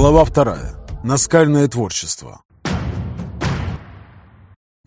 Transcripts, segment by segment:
Глава вторая. Наскальное творчество.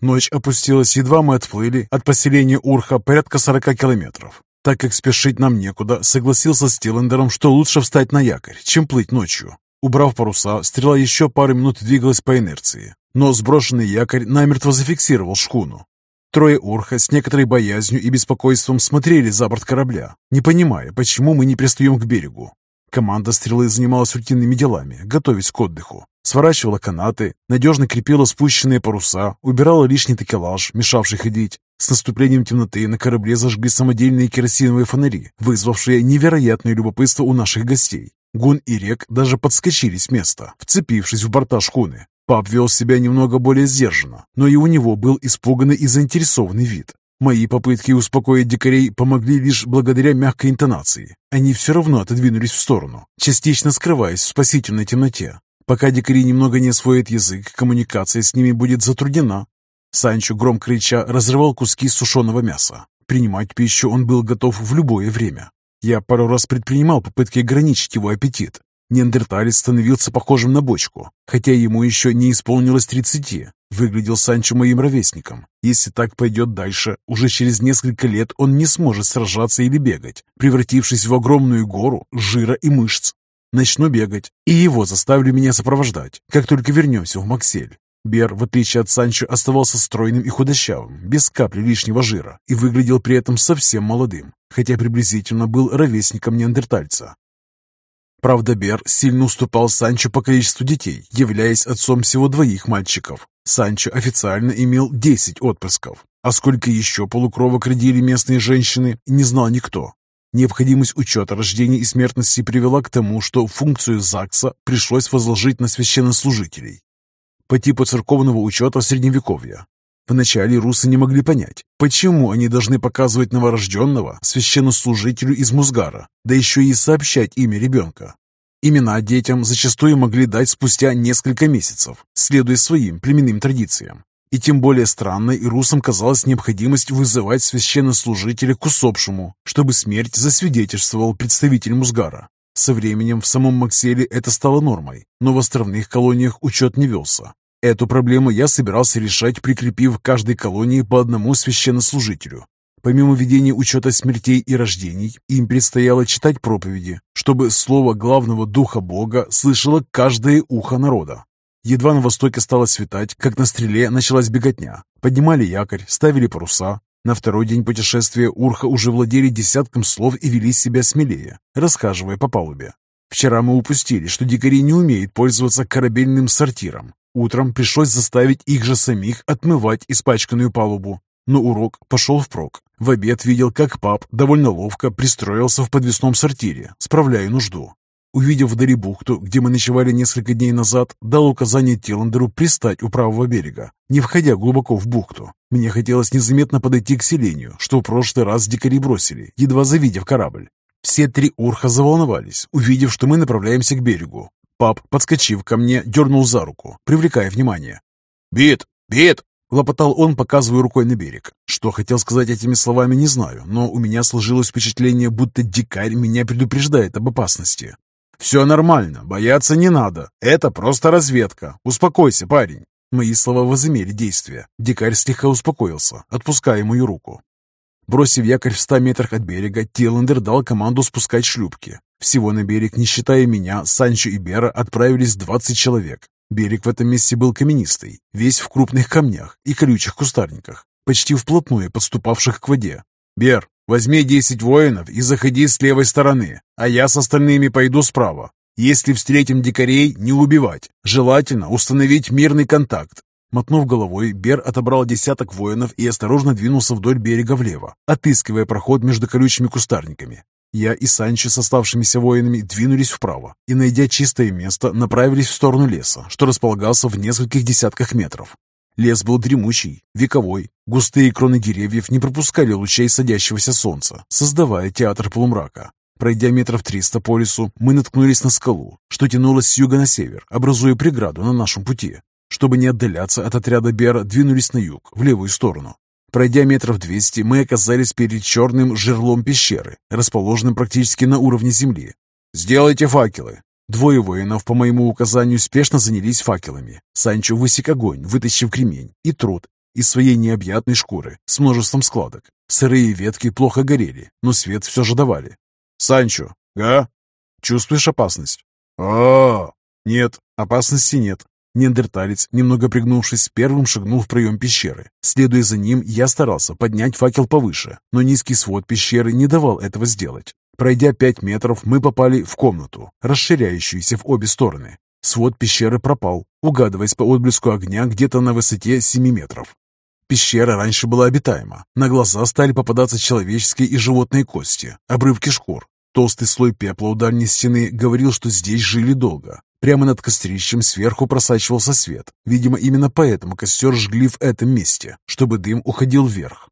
Ночь опустилась, едва мы отплыли от поселения Урха порядка 40 километров. Так как спешить нам некуда, согласился с Тиллендером, что лучше встать на якорь, чем плыть ночью. Убрав паруса, стрела еще пару минут двигалась по инерции, но сброшенный якорь намертво зафиксировал шхуну. Трое Урха с некоторой боязнью и беспокойством смотрели за борт корабля, не понимая, почему мы не пристаем к берегу. Команда стрелы занималась рутинными делами, готовясь к отдыху. Сворачивала канаты, надежно крепила спущенные паруса, убирала лишний такелаж, мешавший ходить. С наступлением темноты на корабле зажгли самодельные керосиновые фонари, вызвавшие невероятное любопытство у наших гостей. Гун и Рек даже подскочили с места, вцепившись в борта шхуны. Пап вел себя немного более сдержанно, но и у него был испуганный и заинтересованный вид. Мои попытки успокоить дикарей помогли лишь благодаря мягкой интонации. Они все равно отодвинулись в сторону, частично скрываясь в спасительной темноте. Пока дикари немного не освоят язык, коммуникация с ними будет затруднена. Санчо, громко крича, разрывал куски сушеного мяса. Принимать пищу он был готов в любое время. Я пару раз предпринимал попытки ограничить его аппетит. Неандерталец становился похожим на бочку, хотя ему еще не исполнилось тридцати. Выглядел Санчо моим ровесником. Если так пойдет дальше, уже через несколько лет он не сможет сражаться или бегать, превратившись в огромную гору жира и мышц. Начну бегать, и его заставлю меня сопровождать, как только вернемся в Максель. Бер, в отличие от Санчо, оставался стройным и худощавым, без капли лишнего жира, и выглядел при этом совсем молодым, хотя приблизительно был ровесником неандертальца. Правда, Бер сильно уступал Санчо по количеству детей, являясь отцом всего двоих мальчиков. Санчо официально имел 10 отпрысков, а сколько еще полукровок родили местные женщины, не знал никто. Необходимость учета рождения и смертности привела к тому, что функцию ЗАГСа пришлось возложить на священнослужителей. По типу церковного учета Средневековья. Вначале русы не могли понять, почему они должны показывать новорожденного священнослужителю из Музгара, да еще и сообщать имя ребенка. Имена детям зачастую могли дать спустя несколько месяцев, следуя своим племенным традициям. И тем более странной и русам казалась необходимость вызывать священнослужителя к усопшему, чтобы смерть засвидетельствовал представитель Музгара. Со временем в самом Макселе это стало нормой, но в островных колониях учет не велся, Эту проблему я собирался решать, прикрепив в каждой колонии по одному священнослужителю. Помимо ведения учета смертей и рождений, им предстояло читать проповеди, чтобы слово главного духа Бога слышало каждое ухо народа. Едва на востоке стало светать, как на стреле началась беготня. Поднимали якорь, ставили паруса. На второй день путешествия Урха уже владели десятком слов и вели себя смелее, расхаживая по палубе. Вчера мы упустили, что дикари не умеют пользоваться корабельным сортиром. Утром пришлось заставить их же самих отмывать испачканную палубу. Но урок пошел впрок. В обед видел, как пап довольно ловко пристроился в подвесном сортире, справляя нужду. Увидев вдали бухту, где мы ночевали несколько дней назад, дал указание Тиландеру пристать у правого берега, не входя глубоко в бухту. Мне хотелось незаметно подойти к селению, что в прошлый раз дикари бросили, едва завидев корабль. Все три урха заволновались, увидев, что мы направляемся к берегу. Пап, подскочив ко мне, дернул за руку, привлекая внимание. «Бит! Бит!» — лопотал он, показывая рукой на берег. Что хотел сказать этими словами, не знаю, но у меня сложилось впечатление, будто дикарь меня предупреждает об опасности. «Все нормально, бояться не надо. Это просто разведка. Успокойся, парень». Мои слова возымели действие. Дикарь слегка успокоился, отпуская мою руку. Бросив якорь в ста метрах от берега, Тиландер дал команду спускать шлюпки. Всего на берег, не считая меня, Санчо и Бера, отправились 20 человек. Берег в этом месте был каменистый, весь в крупных камнях и колючих кустарниках, почти вплотную подступавших к воде. «Бер, возьми 10 воинов и заходи с левой стороны, а я с остальными пойду справа. Если встретим дикарей, не убивать. Желательно установить мирный контакт. Мотнув головой, Бер отобрал десяток воинов и осторожно двинулся вдоль берега влево, отыскивая проход между колючими кустарниками. Я и Санчо с оставшимися воинами двинулись вправо и, найдя чистое место, направились в сторону леса, что располагался в нескольких десятках метров. Лес был дремучий, вековой. Густые кроны деревьев не пропускали лучей садящегося солнца, создавая театр полумрака. Пройдя метров триста по лесу, мы наткнулись на скалу, что тянулась с юга на север, образуя преграду на нашем пути. Чтобы не отдаляться от отряда Бера, двинулись на юг, в левую сторону. Пройдя метров двести, мы оказались перед черным жерлом пещеры, расположенным практически на уровне земли. «Сделайте факелы!» Двое воинов, по моему указанию, спешно занялись факелами. Санчо высек огонь, вытащив кремень, и труд из своей необъятной шкуры с множеством складок. Сырые ветки плохо горели, но свет все же давали. «Санчо, га? Чувствуешь опасность?» а, Нет, опасности нет. Неандерталец, немного пригнувшись, первым шагнул в проем пещеры. Следуя за ним, я старался поднять факел повыше, но низкий свод пещеры не давал этого сделать. Пройдя пять метров, мы попали в комнату, расширяющуюся в обе стороны. Свод пещеры пропал, угадываясь по отблеску огня где-то на высоте 7 метров. Пещера раньше была обитаема. На глаза стали попадаться человеческие и животные кости, обрывки шкур. Толстый слой пепла у дальней стены говорил, что здесь жили долго. Прямо над кострищем сверху просачивался свет. Видимо, именно поэтому костер жгли в этом месте, чтобы дым уходил вверх.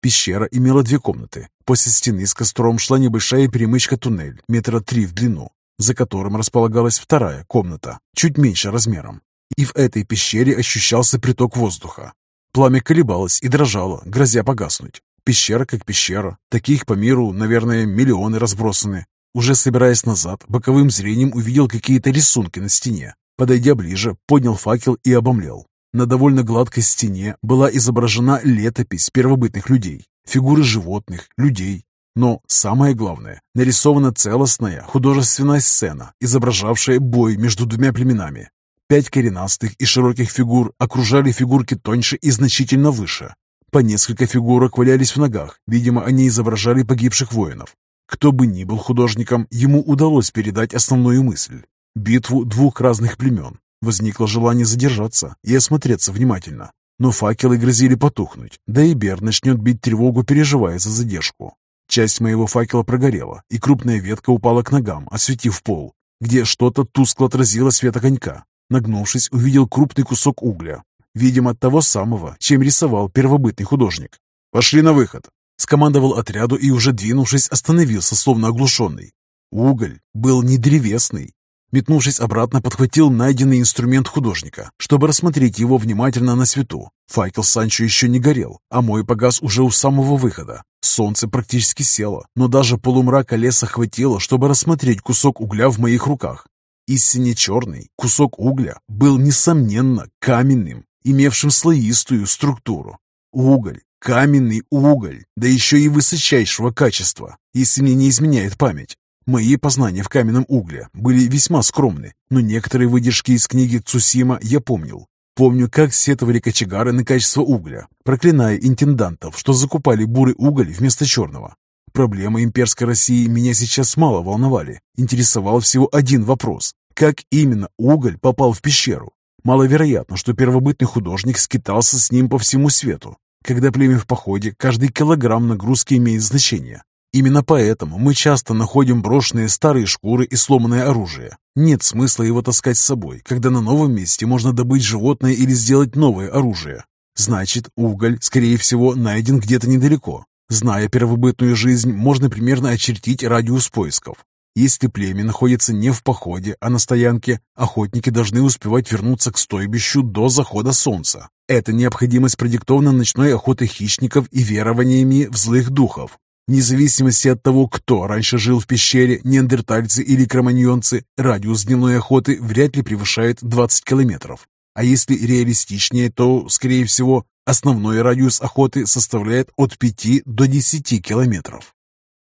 Пещера имела две комнаты. После стены с костром шла небольшая перемычка-туннель, метра три в длину, за которым располагалась вторая комната, чуть меньше размером. И в этой пещере ощущался приток воздуха. Пламя колебалось и дрожало, грозя погаснуть. Пещера как пещера. Таких по миру, наверное, миллионы разбросаны. Уже собираясь назад, боковым зрением увидел какие-то рисунки на стене. Подойдя ближе, поднял факел и обомлел. На довольно гладкой стене была изображена летопись первобытных людей, фигуры животных, людей. Но самое главное, нарисована целостная художественная сцена, изображавшая бой между двумя племенами. Пять коренастых и широких фигур окружали фигурки тоньше и значительно выше. По несколько фигурок валялись в ногах, видимо, они изображали погибших воинов. Кто бы ни был художником, ему удалось передать основную мысль – битву двух разных племен. Возникло желание задержаться и осмотреться внимательно. Но факелы грозили потухнуть, да и Бер начнет бить тревогу, переживая за задержку. Часть моего факела прогорела, и крупная ветка упала к ногам, осветив пол, где что-то тускло отразило свет огонька. Нагнувшись, увидел крупный кусок угля. Видимо, того самого, чем рисовал первобытный художник. «Пошли на выход!» Скомандовал отряду и уже двинувшись, остановился, словно оглушенный. Уголь был не древесный. Метнувшись обратно, подхватил найденный инструмент художника, чтобы рассмотреть его внимательно на свету. Факел Санчо еще не горел, а мой погас уже у самого выхода. Солнце практически село, но даже полумрака леса хватило, чтобы рассмотреть кусок угля в моих руках. Истинно черный кусок угля был, несомненно, каменным, имевшим слоистую структуру. Уголь, каменный уголь, да еще и высочайшего качества, если мне не изменяет память. Мои познания в каменном угле были весьма скромны, но некоторые выдержки из книги Цусима я помнил. Помню, как сетовали кочегары на качество угля, проклиная интендантов, что закупали бурый уголь вместо черного. Проблемы имперской России меня сейчас мало волновали. Интересовал всего один вопрос. Как именно уголь попал в пещеру? Маловероятно, что первобытный художник скитался с ним по всему свету. Когда племя в походе, каждый килограмм нагрузки имеет значение. Именно поэтому мы часто находим брошенные старые шкуры и сломанное оружие. Нет смысла его таскать с собой, когда на новом месте можно добыть животное или сделать новое оружие. Значит, уголь, скорее всего, найден где-то недалеко. Зная первобытную жизнь, можно примерно очертить радиус поисков. Если племя находится не в походе, а на стоянке, охотники должны успевать вернуться к стойбищу до захода солнца. Эта необходимость продиктована ночной охотой хищников и верованиями в злых духов. Вне зависимости от того, кто раньше жил в пещере, неандертальцы или кроманьонцы, радиус дневной охоты вряд ли превышает 20 километров. А если реалистичнее, то, скорее всего, Основной радиус охоты составляет от 5 до 10 километров.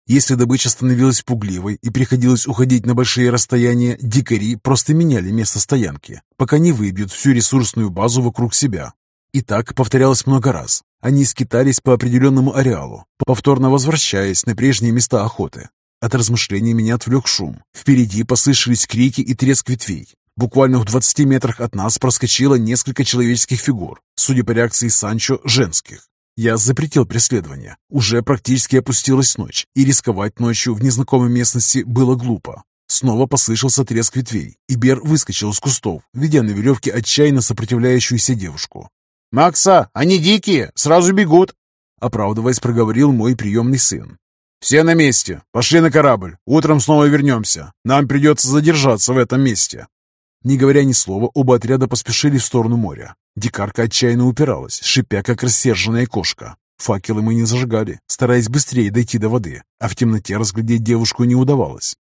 Если добыча становилась пугливой и приходилось уходить на большие расстояния, дикари просто меняли место стоянки, пока не выбьют всю ресурсную базу вокруг себя. И так повторялось много раз. Они скитались по определенному ареалу, повторно возвращаясь на прежние места охоты. От размышлений меня отвлек шум. Впереди послышались крики и треск ветвей. Буквально в 20 метрах от нас проскочило несколько человеческих фигур, судя по реакции Санчо, женских. Я запретил преследование. Уже практически опустилась ночь, и рисковать ночью в незнакомой местности было глупо. Снова послышался треск ветвей, и Бер выскочил из кустов, ведя на веревке отчаянно сопротивляющуюся девушку. «Макса, они дикие, сразу бегут!» Оправдываясь, проговорил мой приемный сын. «Все на месте. Пошли на корабль. Утром снова вернемся. Нам придется задержаться в этом месте». Не говоря ни слова, оба отряда поспешили в сторону моря. Дикарка отчаянно упиралась, шипя, как рассерженная кошка. Факелы мы не зажигали, стараясь быстрее дойти до воды, а в темноте разглядеть девушку не удавалось.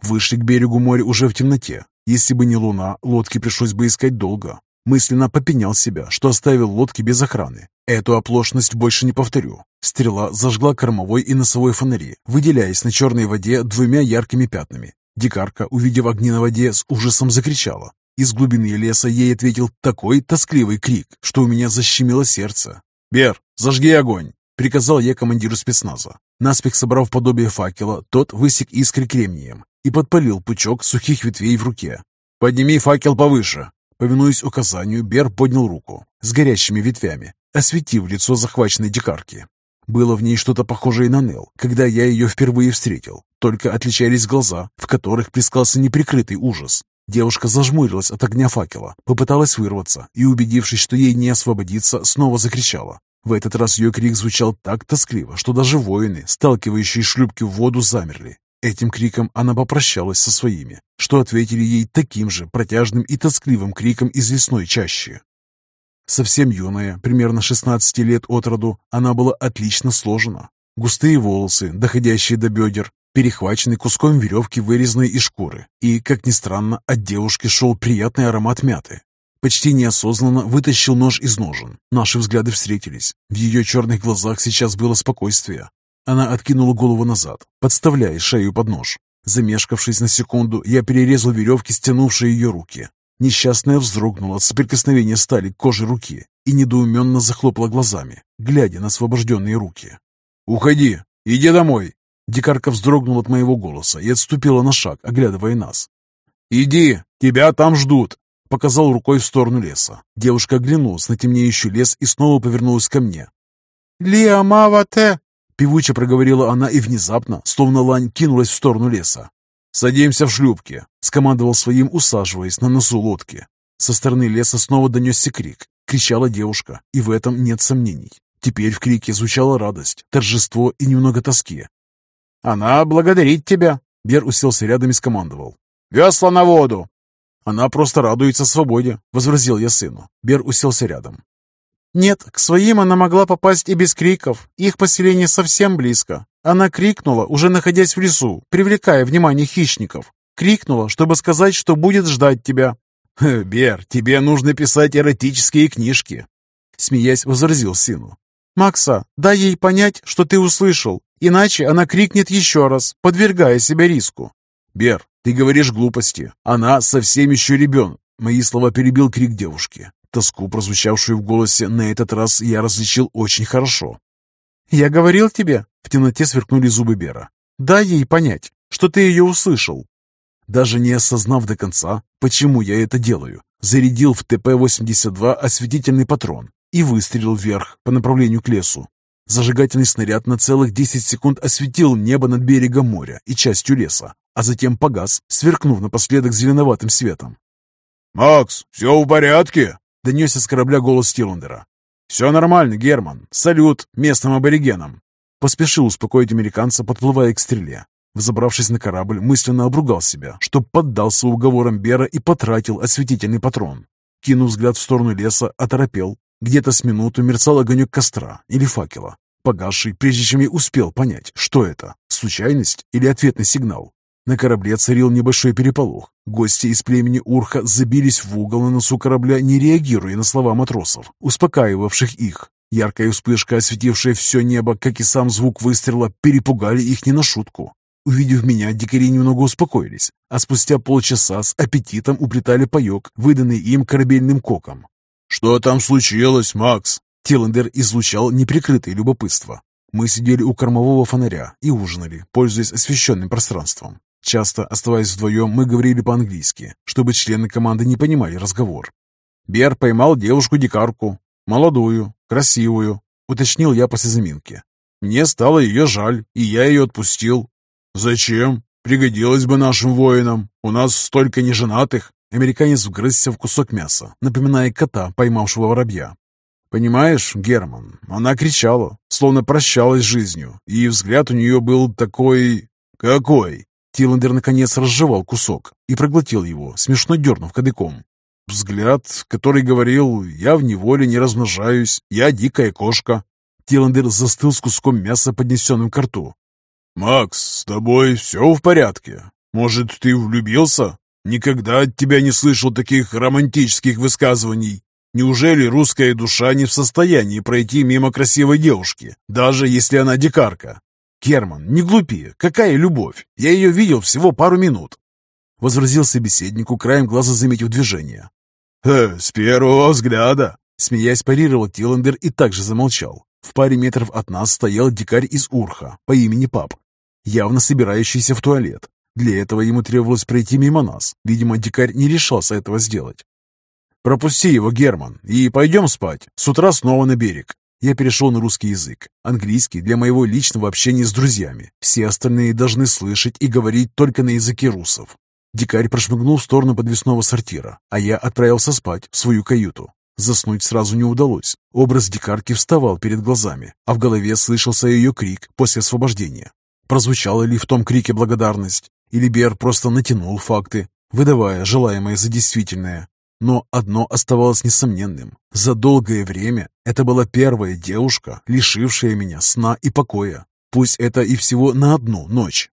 Вышли к берегу моря уже в темноте. Если бы не луна, лодки пришлось бы искать долго. Мысленно попенял себя, что оставил лодки без охраны. Эту оплошность больше не повторю. Стрела зажгла кормовой и носовой фонари, выделяясь на черной воде двумя яркими пятнами. Дикарка, увидев огни на воде, с ужасом закричала. Из глубины леса ей ответил такой тоскливый крик, что у меня защемило сердце. «Бер, зажги огонь!» — приказал я командиру спецназа. Наспех собрав подобие факела, тот высек искры кремнием и подпалил пучок сухих ветвей в руке. «Подними факел повыше!» Повинуясь указанию, Бер поднял руку с горящими ветвями, осветив лицо захваченной дикарки. Было в ней что-то похожее на Нел, когда я ее впервые встретил, только отличались глаза, в которых плескался неприкрытый ужас. Девушка зажмурилась от огня факела, попыталась вырваться и, убедившись, что ей не освободиться, снова закричала. В этот раз ее крик звучал так тоскливо, что даже воины, сталкивающие шлюпки в воду, замерли. Этим криком она попрощалась со своими, что ответили ей таким же протяжным и тоскливым криком из лесной чащи. Совсем юная, примерно 16 лет от роду, она была отлично сложена. Густые волосы, доходящие до бедер, перехвачены куском веревки, вырезанной из шкуры. И, как ни странно, от девушки шел приятный аромат мяты. Почти неосознанно вытащил нож из ножен. Наши взгляды встретились. В ее черных глазах сейчас было спокойствие. Она откинула голову назад, подставляя шею под нож. Замешкавшись на секунду, я перерезал веревки, стянувшие ее руки. Несчастная вздрогнула от соприкосновения стали к коже руки и недоуменно захлопала глазами, глядя на освобожденные руки. «Уходи! Иди домой!» Дикарка вздрогнула от моего голоса и отступила на шаг, оглядывая нас. «Иди! Тебя там ждут!» Показал рукой в сторону леса. Девушка оглянулась на темнеющий лес и снова повернулась ко мне. «Лиамавате!» Певуче проговорила она и внезапно, словно лань, кинулась в сторону леса. «Садимся в шлюпки», — скомандовал своим, усаживаясь на носу лодки. Со стороны леса снова донесся крик. Кричала девушка, и в этом нет сомнений. Теперь в крике звучала радость, торжество и немного тоски. «Она благодарит тебя», — Бер уселся рядом и скомандовал. «Весла на воду!» «Она просто радуется свободе», — возразил я сыну. Бер уселся рядом. «Нет, к своим она могла попасть и без криков. Их поселение совсем близко. Она крикнула, уже находясь в лесу, привлекая внимание хищников. Крикнула, чтобы сказать, что будет ждать тебя. «Бер, тебе нужно писать эротические книжки», — смеясь возразил сыну. «Макса, дай ей понять, что ты услышал, иначе она крикнет еще раз, подвергая себя риску». «Бер, ты говоришь глупости. Она совсем еще ребенок». Мои слова перебил крик девушки. Тоску, прозвучавшую в голосе, на этот раз я различил очень хорошо. «Я говорил тебе!» В темноте сверкнули зубы Бера. «Дай ей понять, что ты ее услышал!» Даже не осознав до конца, почему я это делаю, зарядил в ТП-82 осветительный патрон и выстрелил вверх по направлению к лесу. Зажигательный снаряд на целых 10 секунд осветил небо над берегом моря и частью леса, а затем погас, сверкнув напоследок зеленоватым светом. «Макс, все в порядке?» — донесся с корабля голос Тиландера. «Все нормально, Герман. Салют местным аборигенам». Поспешил успокоить американца, подплывая к стреле. Взобравшись на корабль, мысленно обругал себя, что поддался уговорам Бера и потратил осветительный патрон. Кинув взгляд в сторону леса, оторопел. Где-то с минуту мерцал огонек костра или факела, погасший, прежде чем я успел понять, что это, случайность или ответный сигнал. На корабле царил небольшой переполох. Гости из племени Урха забились в угол на носу корабля, не реагируя на слова матросов, успокаивавших их. Яркая вспышка, осветившая все небо, как и сам звук выстрела, перепугали их не на шутку. Увидев меня, дикари немного успокоились, а спустя полчаса с аппетитом уплетали паек, выданный им корабельным коком. «Что там случилось, Макс?» Тиллендер излучал неприкрытое любопытство. Мы сидели у кормового фонаря и ужинали, пользуясь освещенным пространством. Часто, оставаясь вдвоем, мы говорили по-английски, чтобы члены команды не понимали разговор. Бер поймал девушку-дикарку, молодую, красивую, уточнил я после заминки. Мне стало ее жаль, и я ее отпустил. «Зачем? Пригодилось бы нашим воинам. У нас столько неженатых». Американец вгрызся в кусок мяса, напоминая кота, поймавшего воробья. «Понимаешь, Герман, она кричала, словно прощалась с жизнью, и взгляд у нее был такой...» «Какой?» Тиландер наконец разжевал кусок и проглотил его, смешно дернув кадыком. Взгляд, который говорил «Я в неволе не размножаюсь, я дикая кошка». Тиландер застыл с куском мяса, поднесенным к рту. «Макс, с тобой все в порядке? Может, ты влюбился? Никогда от тебя не слышал таких романтических высказываний. Неужели русская душа не в состоянии пройти мимо красивой девушки, даже если она дикарка? Керман, не глупи, какая любовь? Я ее видел всего пару минут. Возразил собеседнику, краем глаза заметив движение. «Э, «С первого взгляда!» Смеясь, парировал Тиландер и также замолчал. В паре метров от нас стоял дикарь из Урха по имени Пап, явно собирающийся в туалет. Для этого ему требовалось пройти мимо нас. Видимо, дикарь не решался этого сделать. «Пропусти его, Герман, и пойдем спать. С утра снова на берег». Я перешел на русский язык. Английский для моего личного общения с друзьями. Все остальные должны слышать и говорить только на языке русов. Дикарь прошмыгнул в сторону подвесного сортира, а я отправился спать в свою каюту. Заснуть сразу не удалось. Образ дикарки вставал перед глазами, а в голове слышался ее крик после освобождения. Прозвучала ли в том крике благодарность? Или Бер просто натянул факты, выдавая желаемое за действительное? Но одно оставалось несомненным. За долгое время это была первая девушка, лишившая меня сна и покоя. Пусть это и всего на одну ночь.